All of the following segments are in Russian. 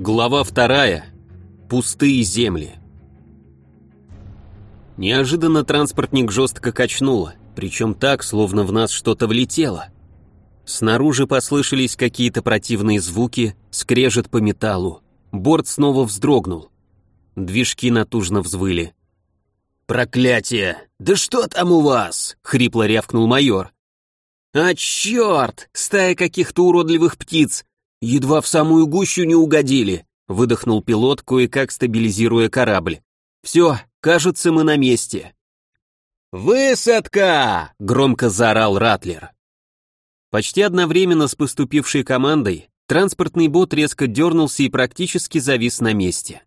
Глава вторая. Пустые земли. Неожиданно транспортник жестко качнуло, причем так, словно в нас что-то влетело. Снаружи послышались какие-то противные звуки, скрежет по металлу. Борт снова вздрогнул. Движки натужно взвыли. «Проклятие! Да что там у вас?» — хрипло рявкнул майор. «А черт! Стая каких-то уродливых птиц! «Едва в самую гущу не угодили», — выдохнул пилот, кое-как стабилизируя корабль. «Все, кажется, мы на месте». «Высадка!» — громко заорал Ратлер. Почти одновременно с поступившей командой транспортный бот резко дернулся и практически завис на месте.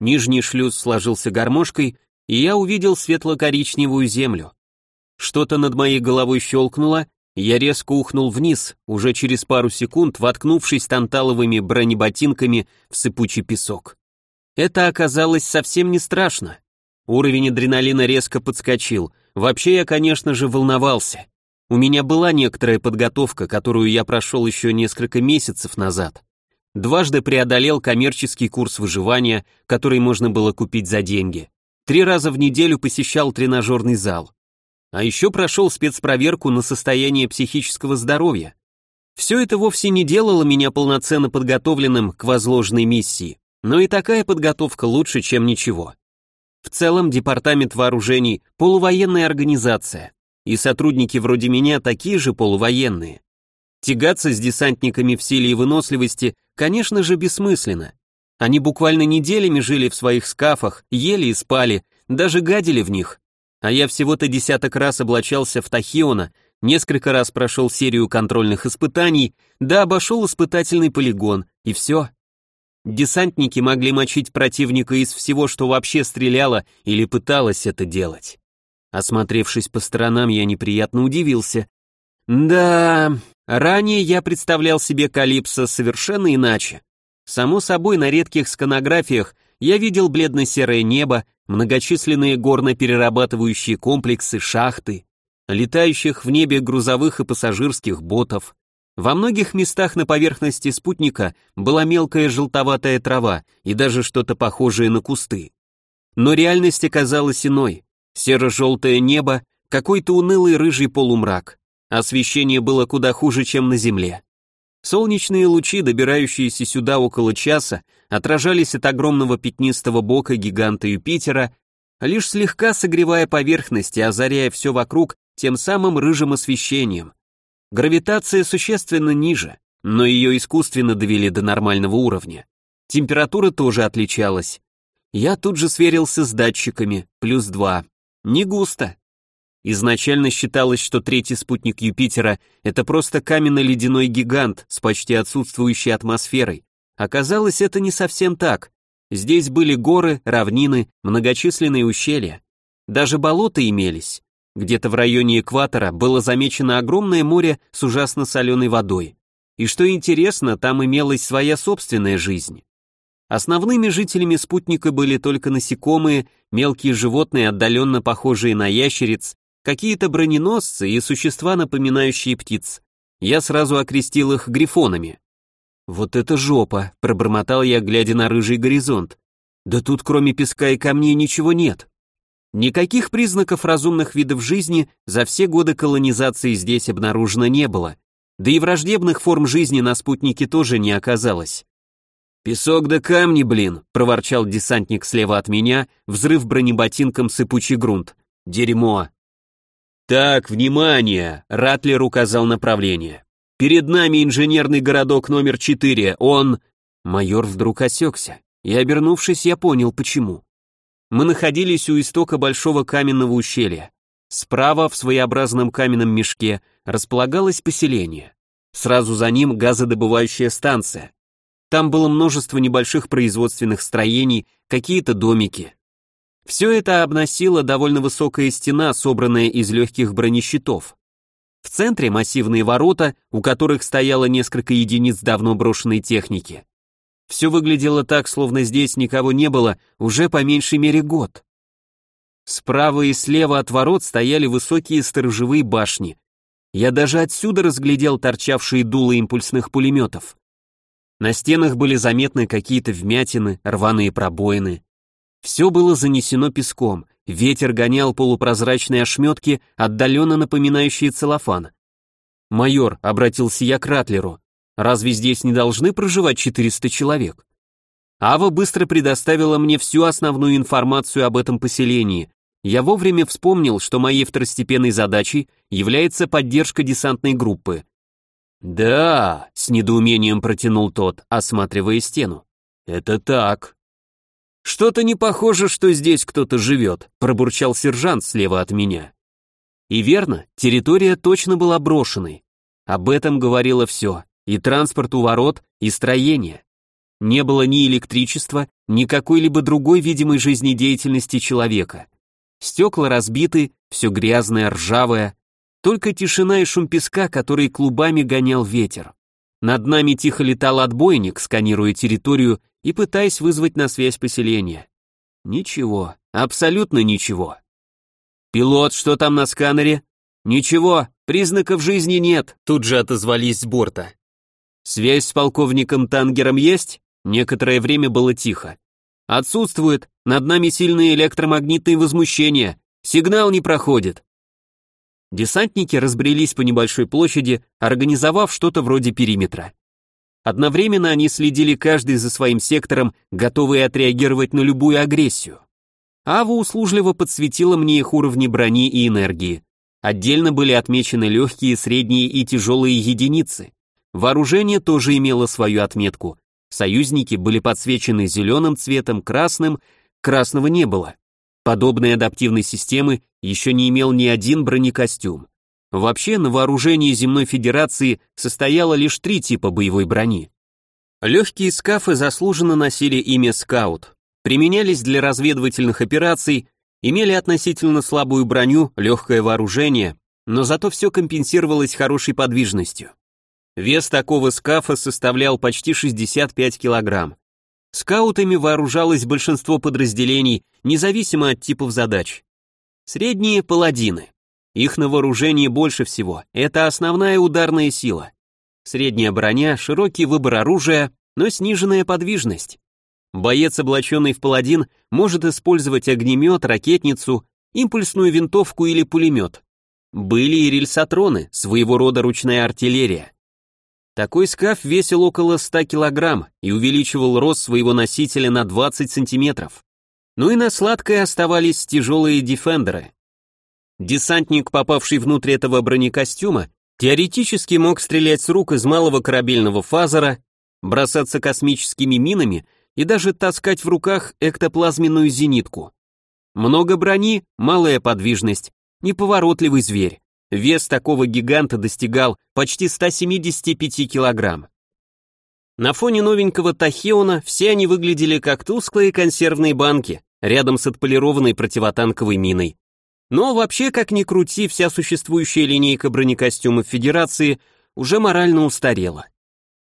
Нижний шлюз сложился гармошкой, и я увидел светло-коричневую землю. Что-то над моей головой щелкнуло, я резко ухнул вниз, уже через пару секунд воткнувшись танталовыми бронеботинками в сыпучий песок. Это оказалось совсем не страшно. Уровень адреналина резко подскочил. Вообще я, конечно же, волновался. У меня была некоторая подготовка, которую я прошел еще несколько месяцев назад. Дважды преодолел коммерческий курс выживания, который можно было купить за деньги. Три раза в неделю посещал тренажерный зал. А еще прошел спецпроверку на состояние психического здоровья. Все это вовсе не делало меня полноценно подготовленным к возложенной миссии, но и такая подготовка лучше, чем ничего. В целом, департамент вооружений – полувоенная организация, и сотрудники вроде меня такие же полувоенные. Тягаться с десантниками в силе и выносливости, конечно же, бессмысленно. Они буквально неделями жили в своих скафах, ели и спали, даже гадили в них, а я всего-то десяток раз облачался в Тахиона, несколько раз прошел серию контрольных испытаний, да обошел испытательный полигон, и все. Десантники могли мочить противника из всего, что вообще стреляло или пыталось это делать. Осмотревшись по сторонам, я неприятно удивился. Да, ранее я представлял себе Калипсо совершенно иначе. Само собой, на редких сканографиях я видел бледно-серое небо, многочисленные горно-перерабатывающие комплексы, шахты, летающих в небе грузовых и пассажирских ботов. Во многих местах на поверхности спутника была мелкая желтоватая трава и даже что-то похожее на кусты. Но реальность оказалась иной. Серо-желтое небо, какой-то унылый рыжий полумрак. Освещение было куда хуже, чем на Земле. Солнечные лучи, добирающиеся сюда около часа, отражались от огромного пятнистого бока гиганта Юпитера, лишь слегка согревая поверхность и озаряя все вокруг тем самым рыжим освещением. Гравитация существенно ниже, но ее искусственно довели до нормального уровня. Температура тоже отличалась. Я тут же сверился с датчиками, плюс два. Не густо, Изначально считалось, что третий спутник Юпитера — это просто каменно-ледяной гигант с почти отсутствующей атмосферой. Оказалось, это не совсем так. Здесь были горы, равнины, многочисленные ущелья. Даже болота имелись. Где-то в районе экватора было замечено огромное море с ужасно соленой водой. И что интересно, там имелась своя собственная жизнь. Основными жителями спутника были только насекомые, мелкие животные, отдаленно похожие на ящериц, какие-то броненосцы и существа, напоминающие птиц. Я сразу окрестил их грифонами. «Вот это жопа!» — пробормотал я, глядя на рыжий горизонт. «Да тут кроме песка и камней ничего нет». Никаких признаков разумных видов жизни за все годы колонизации здесь обнаружено не было, да и враждебных форм жизни на спутнике тоже не оказалось. «Песок да камни, блин!» — проворчал десантник слева от меня, взрыв бронеботинком сыпучий грунт. «Дерьмо!» «Так, внимание!» — Ратлер указал направление. «Перед нами инженерный городок номер четыре. Он...» Майор вдруг осекся, и, обернувшись, я понял, почему. Мы находились у истока большого каменного ущелья. Справа, в своеобразном каменном мешке, располагалось поселение. Сразу за ним газодобывающая станция. Там было множество небольших производственных строений, какие-то домики. Все это обносила довольно высокая стена, собранная из легких бронещитов. В центре массивные ворота, у которых стояло несколько единиц давно брошенной техники. Все выглядело так, словно здесь никого не было уже по меньшей мере год. Справа и слева от ворот стояли высокие сторожевые башни. Я даже отсюда разглядел торчавшие дула импульсных пулеметов. На стенах были заметны какие-то вмятины, рваные пробоины. Все было занесено песком, ветер гонял полупрозрачные ошметки, отдаленно напоминающие целлофан. «Майор», — обратился я к Ратлеру, — «разве здесь не должны проживать 400 человек?» Ава быстро предоставила мне всю основную информацию об этом поселении. Я вовремя вспомнил, что моей второстепенной задачей является поддержка десантной группы. «Да», — с недоумением протянул тот, осматривая стену. «Это так». «Что-то не похоже, что здесь кто-то живет», — пробурчал сержант слева от меня. И верно, территория точно была брошенной. Об этом говорило все, и транспорт у ворот, и строение. Не было ни электричества, ни какой-либо другой видимой жизнедеятельности человека. Стекла разбиты, все грязное, ржавое, только тишина и шум песка, который клубами гонял ветер. Над нами тихо летал отбойник, сканируя территорию и пытаясь вызвать на связь поселение. Ничего, абсолютно ничего. «Пилот, что там на сканере?» «Ничего, признаков жизни нет», тут же отозвались с борта. «Связь с полковником Тангером есть?» Некоторое время было тихо. «Отсутствует. Над нами сильные электромагнитные возмущения. Сигнал не проходит». Десантники разбрелись по небольшой площади, организовав что-то вроде периметра. Одновременно они следили каждый за своим сектором, готовые отреагировать на любую агрессию. Ава услужливо подсветила мне их уровни брони и энергии. Отдельно были отмечены легкие, средние и тяжелые единицы. Вооружение тоже имело свою отметку. Союзники были подсвечены зеленым цветом, красным, красного не было. Подобной адаптивной системы еще не имел ни один бронекостюм. Вообще, на вооружении Земной Федерации состояло лишь три типа боевой брони. Легкие скафы заслуженно носили имя «Скаут», применялись для разведывательных операций, имели относительно слабую броню, легкое вооружение, но зато все компенсировалось хорошей подвижностью. Вес такого скафа составлял почти 65 килограмм. Скаутами вооружалось большинство подразделений, независимо от типов задач. Средние – паладины. Их на вооружении больше всего, это основная ударная сила. Средняя броня, широкий выбор оружия, но сниженная подвижность. Боец, облаченный в паладин, может использовать огнемет, ракетницу, импульсную винтовку или пулемет. Были и рельсотроны, своего рода ручная артиллерия. Такой скаф весил около 100 килограмм и увеличивал рост своего носителя на 20 сантиметров. Ну и на сладкое оставались тяжелые дефендеры. Десантник, попавший внутрь этого бронекостюма, теоретически мог стрелять с рук из малого корабельного фазера, бросаться космическими минами и даже таскать в руках эктоплазменную зенитку. Много брони, малая подвижность, неповоротливый зверь. Вес такого гиганта достигал почти 175 килограмм. На фоне новенького Тахеона все они выглядели как тусклые консервные банки, рядом с отполированной противотанковой миной. Но вообще, как ни крути, вся существующая линейка бронекостюмов Федерации уже морально устарела.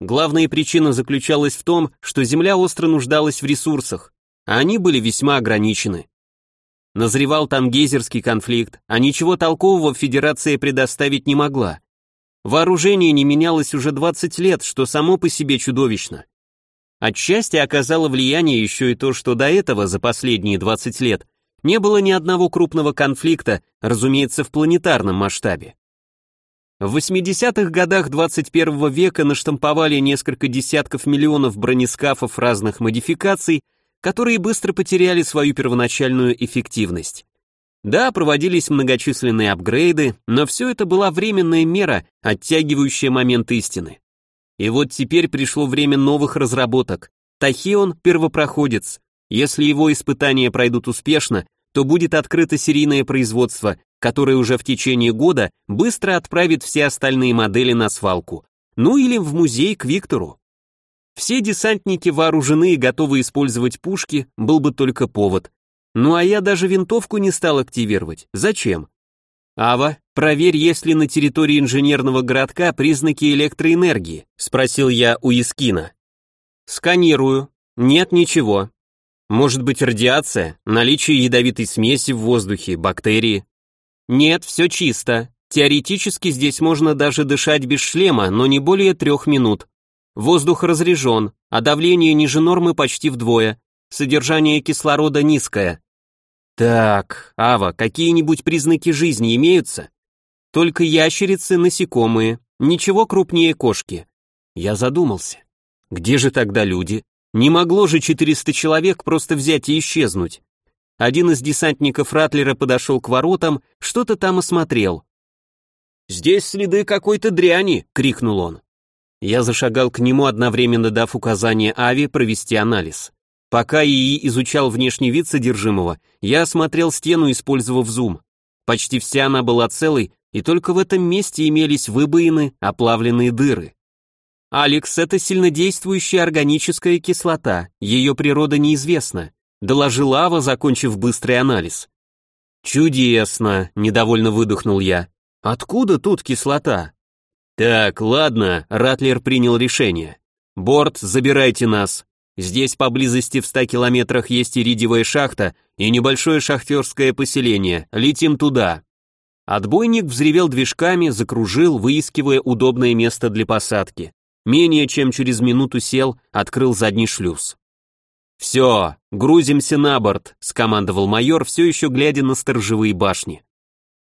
Главная причина заключалась в том, что Земля остро нуждалась в ресурсах, а они были весьма ограничены. Назревал там гейзерский конфликт, а ничего толкового Федерация предоставить не могла. Вооружение не менялось уже 20 лет, что само по себе чудовищно. Отчасти оказало влияние еще и то, что до этого, за последние 20 лет, не было ни одного крупного конфликта, разумеется, в планетарном масштабе. В 80-х годах 21 века наштамповали несколько десятков миллионов бронескафов разных модификаций, которые быстро потеряли свою первоначальную эффективность. Да, проводились многочисленные апгрейды, но все это была временная мера, оттягивающая момент истины. И вот теперь пришло время новых разработок. Тахион – первопроходец. Если его испытания пройдут успешно, то будет открыто серийное производство, которое уже в течение года быстро отправит все остальные модели на свалку. Ну или в музей к Виктору. Все десантники вооружены и готовы использовать пушки, был бы только повод. Ну а я даже винтовку не стал активировать. Зачем? Ава, проверь, есть ли на территории инженерного городка признаки электроэнергии, спросил я у Искина. Сканирую. Нет ничего. Может быть радиация, наличие ядовитой смеси в воздухе, бактерии? Нет, все чисто. Теоретически здесь можно даже дышать без шлема, но не более трех минут. Воздух разрежен, а давление ниже нормы почти вдвое. Содержание кислорода низкое. Так, Ава, какие-нибудь признаки жизни имеются? Только ящерицы, насекомые, ничего крупнее кошки. Я задумался. Где же тогда люди? Не могло же 400 человек просто взять и исчезнуть. Один из десантников Ратлера подошел к воротам, что-то там осмотрел. «Здесь следы какой-то дряни!» — крикнул он. Я зашагал к нему, одновременно дав указание Ави провести анализ. Пока ИИ изучал внешний вид содержимого, я осмотрел стену, использовав зум. Почти вся она была целой, и только в этом месте имелись выбоины, оплавленные дыры. «Алекс, это сильнодействующая органическая кислота, ее природа неизвестна», доложила Ава, закончив быстрый анализ. «Чудесно», — недовольно выдохнул я. «Откуда тут кислота?» «Так, ладно», — Ратлер принял решение. «Борт, забирайте нас. Здесь поблизости в ста километрах есть иридиевая шахта и небольшое шахтерское поселение. Летим туда». Отбойник взревел движками, закружил, выискивая удобное место для посадки менее чем через минуту сел, открыл задний шлюз. «Все, грузимся на борт», — скомандовал майор, все еще глядя на сторожевые башни.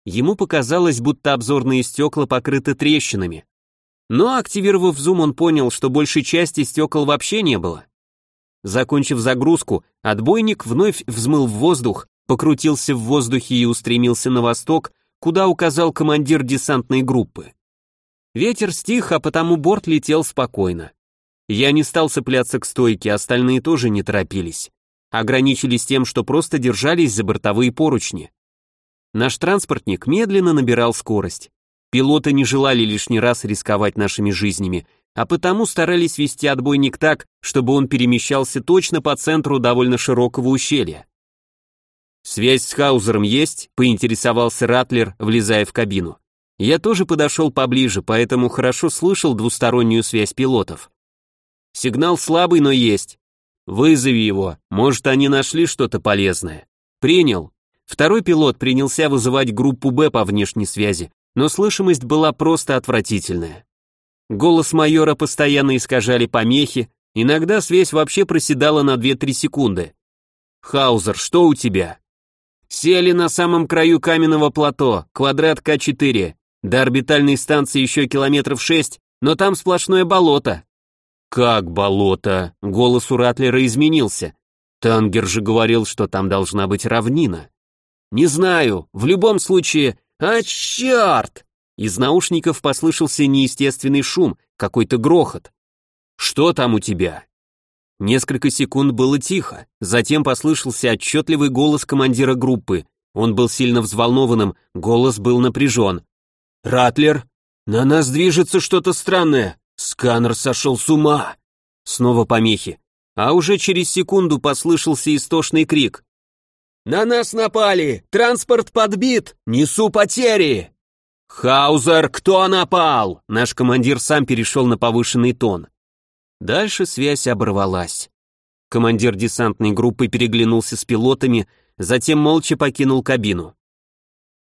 Ему показалось, будто обзорные стекла покрыты трещинами. Но, активировав зум, он понял, что большей части стекол вообще не было. Закончив загрузку, отбойник вновь взмыл в воздух, покрутился в воздухе и устремился на восток, куда указал командир десантной группы. Ветер стих, а потому борт летел спокойно. Я не стал цепляться к стойке, остальные тоже не торопились. Ограничились тем, что просто держались за бортовые поручни. Наш транспортник медленно набирал скорость. Пилоты не желали лишний раз рисковать нашими жизнями, а потому старались вести отбойник так, чтобы он перемещался точно по центру довольно широкого ущелья. «Связь с Хаузером есть?» — поинтересовался Ратлер, влезая в кабину. Я тоже подошел поближе, поэтому хорошо слышал двустороннюю связь пилотов. Сигнал слабый, но есть. Вызови его, может, они нашли что-то полезное. Принял. Второй пилот принялся вызывать группу «Б» по внешней связи, но слышимость была просто отвратительная. Голос майора постоянно искажали помехи, иногда связь вообще проседала на 2-3 секунды. «Хаузер, что у тебя?» «Сели на самом краю каменного плато, квадрат К4. До орбитальной станции еще километров шесть, но там сплошное болото. Как болото? Голос у Ратлера изменился. Тангер же говорил, что там должна быть равнина. Не знаю, в любом случае... А, черт! Из наушников послышался неестественный шум, какой-то грохот. Что там у тебя? Несколько секунд было тихо, затем послышался отчетливый голос командира группы. Он был сильно взволнованным, голос был напряжен. «Ратлер, на нас движется что-то странное. Сканер сошел с ума!» Снова помехи. А уже через секунду послышался истошный крик. «На нас напали! Транспорт подбит! Несу потери!» «Хаузер, кто напал?» Наш командир сам перешел на повышенный тон. Дальше связь оборвалась. Командир десантной группы переглянулся с пилотами, затем молча покинул кабину.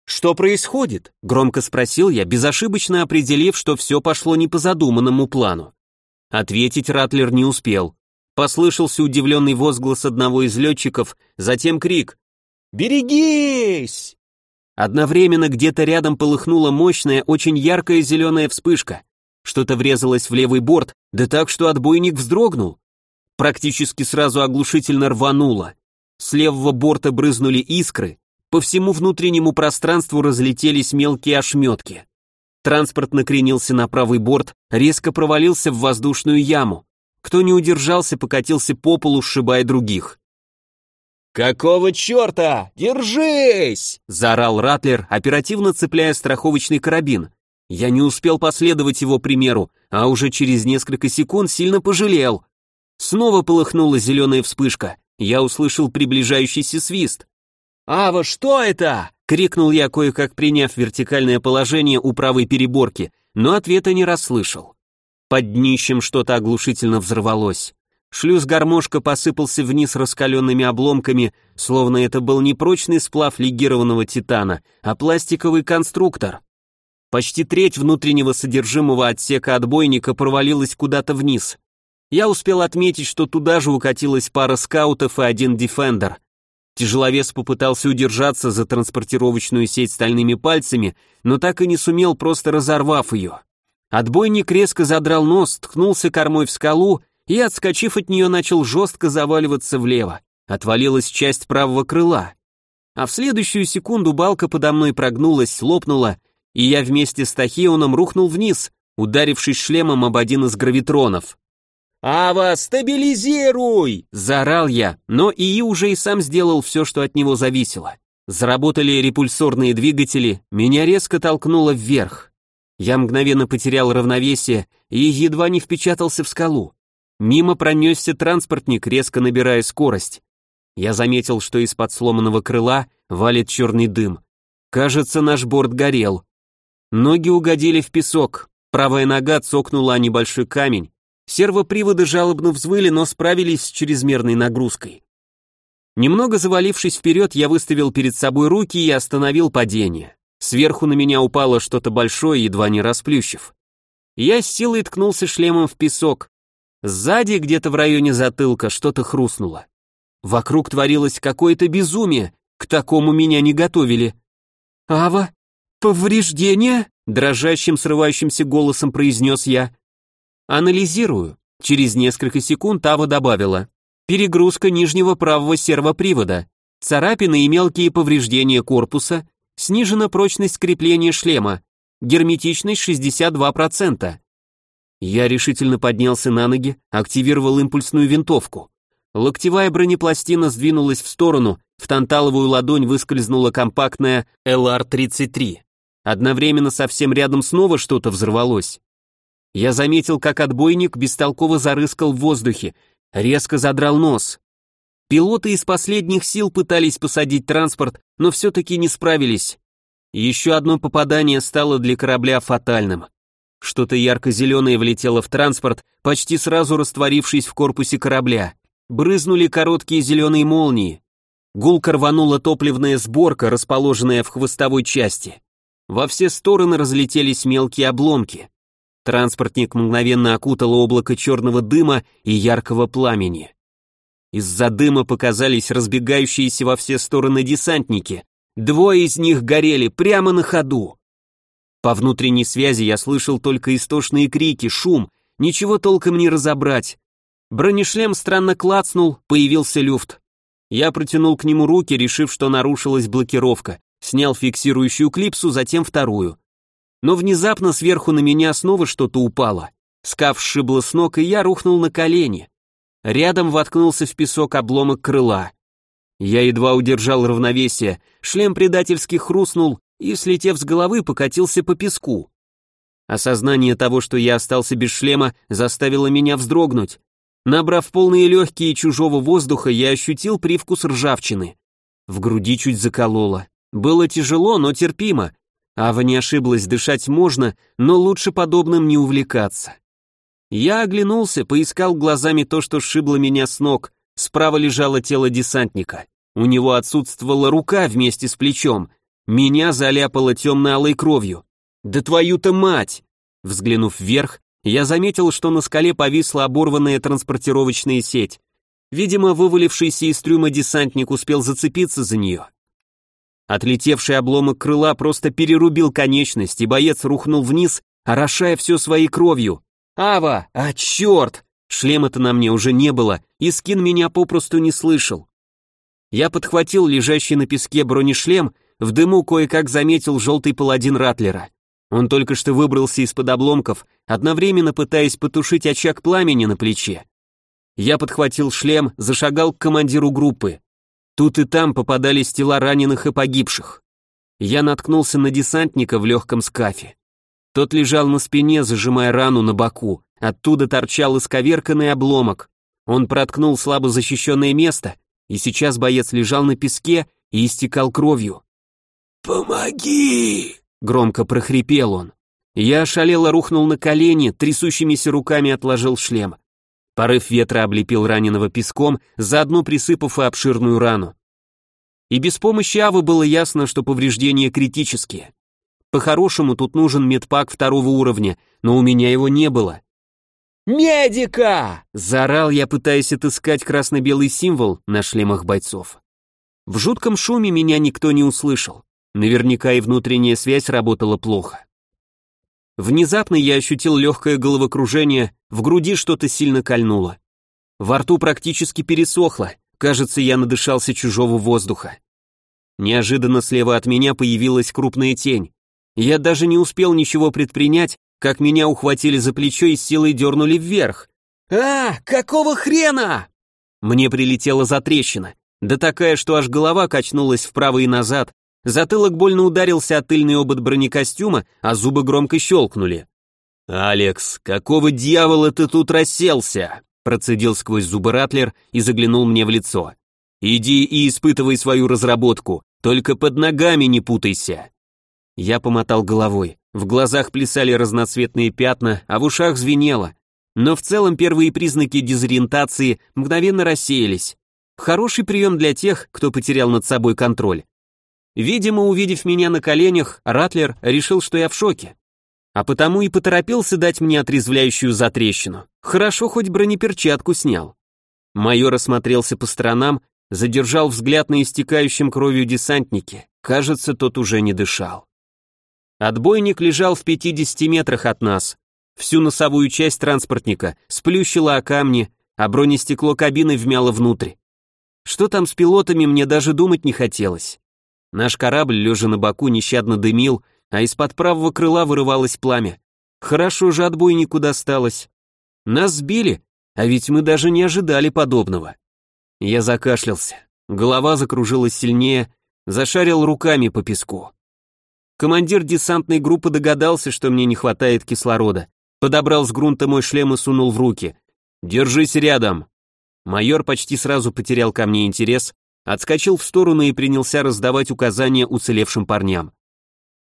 «Что происходит?» — громко спросил я, безошибочно определив, что все пошло не по задуманному плану. Ответить Ратлер не успел. Послышался удивленный возглас одного из летчиков, затем крик «Берегись!». Одновременно где-то рядом полыхнула мощная, очень яркая зеленая вспышка. Что-то врезалось в левый борт, да так, что отбойник вздрогнул. Практически сразу оглушительно рвануло. С левого борта брызнули искры, по всему внутреннему пространству разлетелись мелкие ошметки. Транспорт накренился на правый борт, резко провалился в воздушную яму. Кто не удержался, покатился по полу, сшибая других. «Какого черта? Держись!» — заорал Ратлер, оперативно цепляя страховочный карабин. Я не успел последовать его примеру, а уже через несколько секунд сильно пожалел. Снова полыхнула зеленая вспышка. Я услышал приближающийся свист. «Ава, что это?» — крикнул я, кое-как приняв вертикальное положение у правой переборки, но ответа не расслышал. Под днищем что-то оглушительно взорвалось. Шлюз-гармошка посыпался вниз раскаленными обломками, словно это был не прочный сплав легированного титана, а пластиковый конструктор. Почти треть внутреннего содержимого отсека отбойника провалилась куда-то вниз. Я успел отметить, что туда же укатилась пара скаутов и один дефендер. Тяжеловес попытался удержаться за транспортировочную сеть стальными пальцами, но так и не сумел, просто разорвав ее. Отбойник резко задрал нос, ткнулся кормой в скалу и, отскочив от нее, начал жестко заваливаться влево. Отвалилась часть правого крыла. А в следующую секунду балка подо мной прогнулась, лопнула, и я вместе с Тахионом рухнул вниз, ударившись шлемом об один из гравитронов. «Ава, стабилизируй!» – заорал я, но ИИ уже и сам сделал все, что от него зависело. Заработали репульсорные двигатели, меня резко толкнуло вверх. Я мгновенно потерял равновесие и едва не впечатался в скалу. Мимо пронесся транспортник, резко набирая скорость. Я заметил, что из-под сломанного крыла валит черный дым. Кажется, наш борт горел. Ноги угодили в песок, правая нога цокнула о небольшой камень, сервоприводы жалобно взвыли, но справились с чрезмерной нагрузкой. Немного завалившись вперед, я выставил перед собой руки и остановил падение. Сверху на меня упало что-то большое, едва не расплющив. Я с силой ткнулся шлемом в песок. Сзади, где-то в районе затылка, что-то хрустнуло. Вокруг творилось какое-то безумие, к такому меня не готовили. «Ава, «Повреждения?» — дрожащим, срывающимся голосом произнес я. «Анализирую». Через несколько секунд Ава добавила. «Перегрузка нижнего правого сервопривода, царапины и мелкие повреждения корпуса, снижена прочность крепления шлема, герметичность 62%. Я решительно поднялся на ноги, активировал импульсную винтовку. Локтевая бронепластина сдвинулась в сторону, в танталовую ладонь выскользнула компактная LR-33. Одновременно совсем рядом снова что-то взорвалось. Я заметил, как отбойник бестолково зарыскал в воздухе, резко задрал нос. Пилоты из последних сил пытались посадить транспорт, но все-таки не справились. Еще одно попадание стало для корабля фатальным. Что-то ярко-зеленое влетело в транспорт, почти сразу растворившись в корпусе корабля. Брызнули короткие зеленые молнии. Гулко рванула топливная сборка, расположенная в хвостовой части. Во все стороны разлетелись мелкие обломки. Транспортник мгновенно окутало облако черного дыма и яркого пламени. Из-за дыма показались разбегающиеся во все стороны десантники. Двое из них горели прямо на ходу. По внутренней связи я слышал только истошные крики, шум, ничего толком не разобрать. Бронешлем странно клацнул, появился люфт. Я протянул к нему руки, решив, что нарушилась блокировка. Снял фиксирующую клипсу, затем вторую. Но внезапно сверху на меня снова что-то упало. Скаф сшибло с ног, и я рухнул на колени. Рядом воткнулся в песок обломок крыла. Я едва удержал равновесие, шлем предательски хрустнул и, слетев с головы, покатился по песку. Осознание того, что я остался без шлема, заставило меня вздрогнуть. Набрав полные легкие чужого воздуха, я ощутил привкус ржавчины. В груди чуть закололо. Было тяжело, но терпимо. Ава не ошиблась, дышать можно, но лучше подобным не увлекаться. Я оглянулся, поискал глазами то, что сшибло меня с ног. Справа лежало тело десантника. У него отсутствовала рука вместе с плечом. Меня заляпало темно-алой кровью. «Да твою-то мать!» Взглянув вверх, я заметил, что на скале повисла оборванная транспортировочная сеть. Видимо, вывалившийся из трюма десантник успел зацепиться за нее. Отлетевший обломок крыла просто перерубил конечность, и боец рухнул вниз, орошая все своей кровью. «Ава! А черт!» Шлема-то на мне уже не было, и скин меня попросту не слышал. Я подхватил лежащий на песке бронешлем, в дыму кое-как заметил желтый паладин Ратлера. Он только что выбрался из-под обломков, одновременно пытаясь потушить очаг пламени на плече. Я подхватил шлем, зашагал к командиру группы. Тут и там попадались тела раненых и погибших. Я наткнулся на десантника в легком скафе. Тот лежал на спине, зажимая рану на боку. Оттуда торчал исковерканный обломок. Он проткнул слабо защищенное место, и сейчас боец лежал на песке и истекал кровью. «Помоги!» — громко прохрипел он. Я ошалело рухнул на колени, трясущимися руками отложил шлем. Порыв ветра облепил раненого песком, заодно присыпав и обширную рану. И без помощи Авы было ясно, что повреждения критические. По-хорошему тут нужен медпак второго уровня, но у меня его не было. «Медика!» — заорал я, пытаясь отыскать красно-белый символ на шлемах бойцов. В жутком шуме меня никто не услышал. Наверняка и внутренняя связь работала плохо. Внезапно я ощутил легкое головокружение, в груди что-то сильно кольнуло. Во рту практически пересохло, кажется, я надышался чужого воздуха. Неожиданно слева от меня появилась крупная тень. Я даже не успел ничего предпринять, как меня ухватили за плечо и силой дернули вверх. «А, какого хрена?» Мне прилетела затрещина, да такая, что аж голова качнулась вправо и назад, затылок больно ударился о тыльный обод бронекостюма, а зубы громко щелкнули. «Алекс, какого дьявола ты тут расселся?» процедил сквозь зубы Ратлер и заглянул мне в лицо. «Иди и испытывай свою разработку, только под ногами не путайся». Я помотал головой. В глазах плясали разноцветные пятна, а в ушах звенело. Но в целом первые признаки дезориентации мгновенно рассеялись. Хороший прием для тех, кто потерял над собой контроль. Видимо, увидев меня на коленях, Ратлер решил, что я в шоке. А потому и поторопился дать мне отрезвляющую затрещину. Хорошо, хоть бронеперчатку снял. Майор осмотрелся по сторонам, задержал взгляд на истекающем кровью десантнике. Кажется, тот уже не дышал. Отбойник лежал в 50 метрах от нас. Всю носовую часть транспортника сплющило о камни, а бронестекло кабины вмяло внутрь. Что там с пилотами, мне даже думать не хотелось. Наш корабль, лежа на боку, нещадно дымил, а из-под правого крыла вырывалось пламя. Хорошо же отбойнику досталось. Нас сбили, а ведь мы даже не ожидали подобного. Я закашлялся. Голова закружилась сильнее, зашарил руками по песку. Командир десантной группы догадался, что мне не хватает кислорода. Подобрал с грунта мой шлем и сунул в руки. «Держись рядом!» Майор почти сразу потерял ко мне интерес, отскочил в сторону и принялся раздавать указания уцелевшим парням.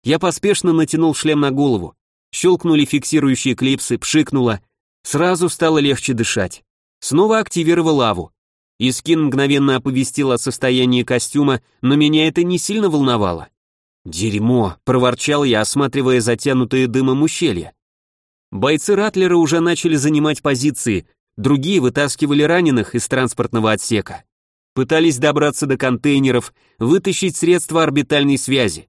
Я поспешно натянул шлем на голову. Щелкнули фиксирующие клипсы, пшикнуло. Сразу стало легче дышать. Снова активировал лаву. Искин мгновенно оповестил о состоянии костюма, но меня это не сильно волновало. «Дерьмо!» — проворчал я, осматривая затянутые дымом ущелья. Бойцы Ратлера уже начали занимать позиции, другие вытаскивали раненых из транспортного отсека. Пытались добраться до контейнеров, вытащить средства орбитальной связи.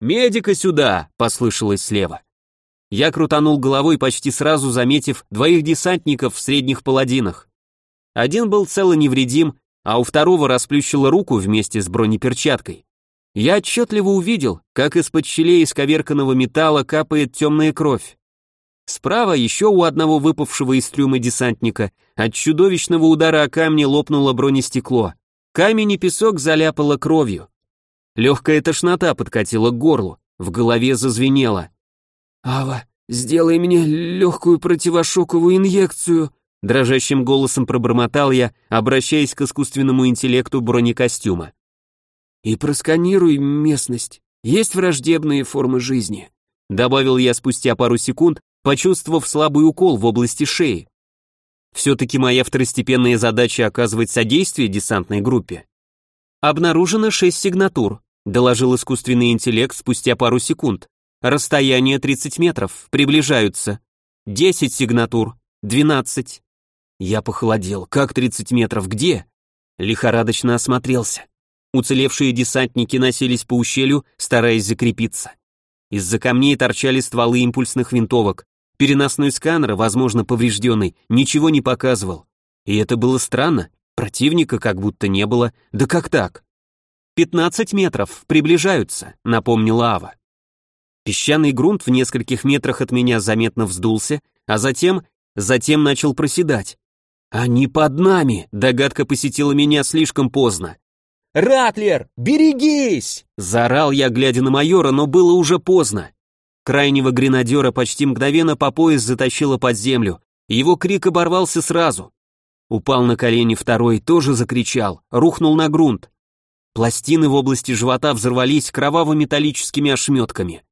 «Медика сюда!» — послышалось слева. Я крутанул головой, почти сразу заметив двоих десантников в средних паладинах. Один был цел и невредим, а у второго расплющила руку вместе с бронеперчаткой. Я отчетливо увидел, как из-под щелей исковерканного металла капает темная кровь. Справа еще у одного выпавшего из трюма десантника от чудовищного удара о камни лопнуло бронестекло. Камень и песок заляпало кровью. Легкая тошнота подкатила к горлу, в голове зазвенело. «Ава, сделай мне легкую противошоковую инъекцию», дрожащим голосом пробормотал я, обращаясь к искусственному интеллекту бронекостюма. И просканируй местность. Есть враждебные формы жизни. Добавил я спустя пару секунд, почувствовав слабый укол в области шеи. Все-таки моя второстепенная задача оказывать содействие десантной группе. Обнаружено шесть сигнатур, доложил искусственный интеллект спустя пару секунд. Расстояние 30 метров, приближаются. 10 сигнатур, 12. Я похолодел. Как 30 метров, где? Лихорадочно осмотрелся. Уцелевшие десантники носились по ущелью, стараясь закрепиться. Из-за камней торчали стволы импульсных винтовок. Переносной сканер, возможно поврежденный, ничего не показывал. И это было странно, противника как будто не было, да как так? «Пятнадцать метров, приближаются», — напомнила Ава. Песчаный грунт в нескольких метрах от меня заметно вздулся, а затем, затем начал проседать. «Они под нами!» — догадка посетила меня слишком поздно. «Ратлер, берегись!» Заорал я, глядя на майора, но было уже поздно. Крайнего гренадера почти мгновенно по пояс затащило под землю. Его крик оборвался сразу. Упал на колени второй, тоже закричал, рухнул на грунт. Пластины в области живота взорвались кроваво-металлическими ошметками.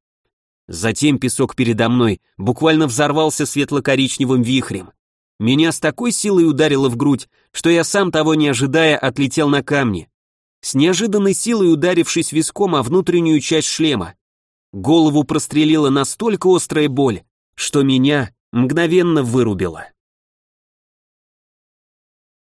Затем песок передо мной буквально взорвался светло-коричневым вихрем. Меня с такой силой ударило в грудь, что я сам того не ожидая отлетел на камни с неожиданной силой ударившись виском о внутреннюю часть шлема. Голову прострелила настолько острая боль, что меня мгновенно вырубило.